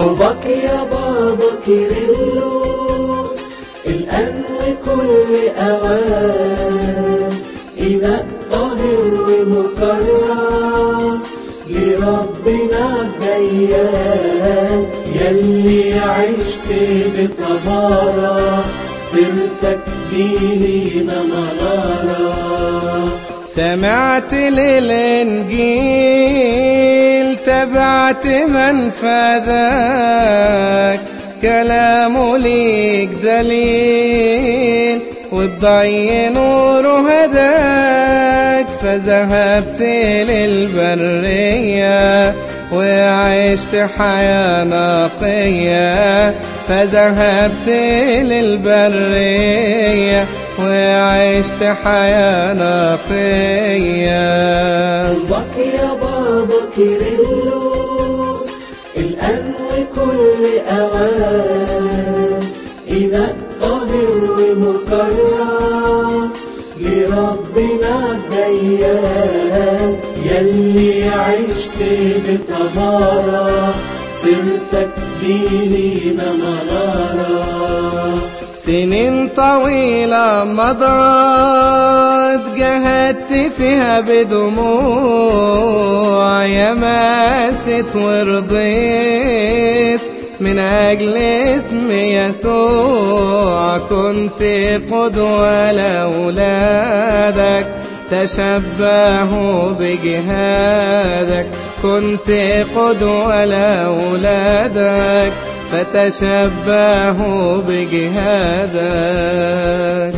طوبك يا بابا كيرلس الآن وكل أوان. إناء طاهر ومكرس لربنا الديان. يلي عشت بطهارة سيرتك دي لينا منارة سمعت للإنجيل تبعت من فذاك كلامه ليك دليل وبضي نوره هداك. فذهبت للبرية وعشت حياة نقية فذهبت للبرية وعشت حياة نقية. طوبك يا بابا كيرلس الآن وكل أوان. إناء طاهر ومكرس لربنا الديان. يلي عشت بطهارة سيرتك دي لينا منارة سنين طويلة مضت جهدت فيها بدموع يا ماست ورضيت. من أجل اسم يسوع كنت قدوة لأولادك تشبهوا بجهادك. كنت قدوة لأولادك فتشبهوا بجهادك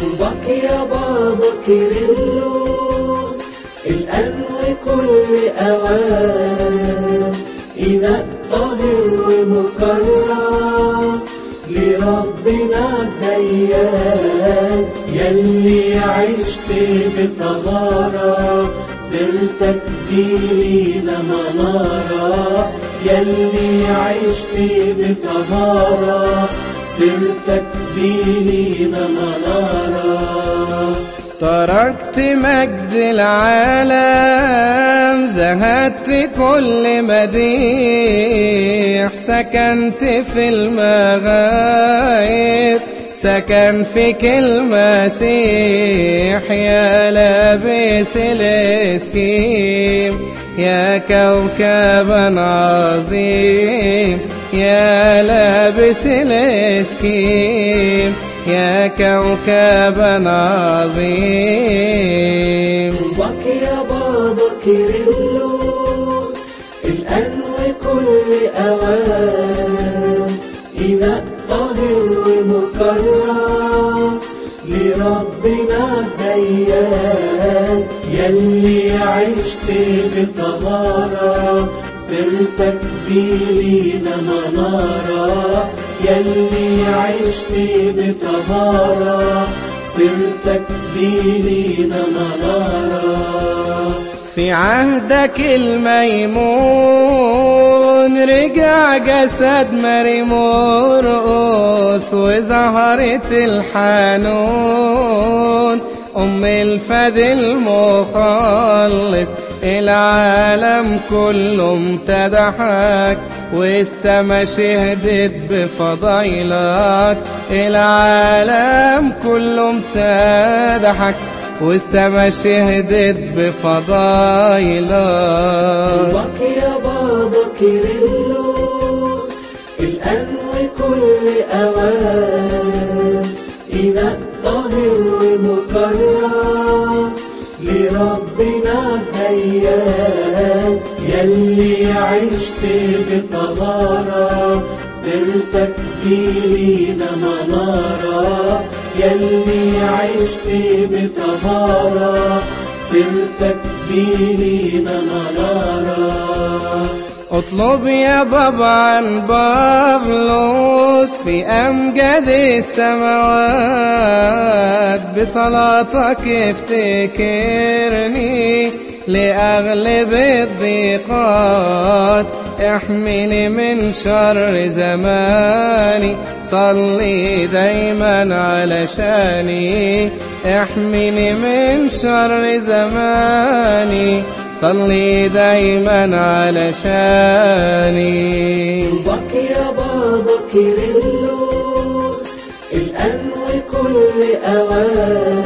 طوبك يا بابا كيرلس الآن وكل أوان. إناء طاهر ومكرس لربنا الديان. يلي عشت بطهارة سيرتك دي لينا منارة. يلي عشت بطهارة سيرتك دي لينا منارة تركت مجد العالم زهدت كل مديح. سكنت في المغايب سكن فيك المسيح يا لابس الاسكيم يا كوكبا عظيم يا لابس الاسكيم يا كوكبا عظيم. طوباك يا بابا كيرلس الآن وكل أوان. إناء طاهر ومكرس لربنا الديان. يلي عشت بطهارة دي لينا منارة. يلي عشت بطهارة دي لينا منارة. في عهدك الميمون رجع جسد مريم مرقص وظهرت الحنون. أم الفد المخلص العالم كله امتدحك والسما شهدت بفضايلك العالم كله امتدحك والسما شهدت بفضايلك طوبك يا بابا كيرلس الآن وكل أوان. عشت بطهارة سيرتك دي لينا منارة يلي عشت بطهارة سيرتك دي لينا منارة. اطلب يا بابا عن بابلوس في أمجد السماوات بصلاتك افتكرني. لأغلب الضيقات احمني من شر زماني صلي دايما علشاني احمني من شر زماني صلي دايما علشاني طوبك يا كيرلس الآن وكل أوان.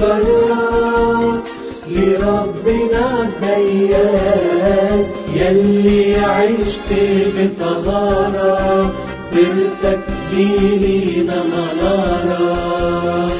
ومكرس لربنا الديان يلي عشت بطهارة سيرتك دي لينا منارة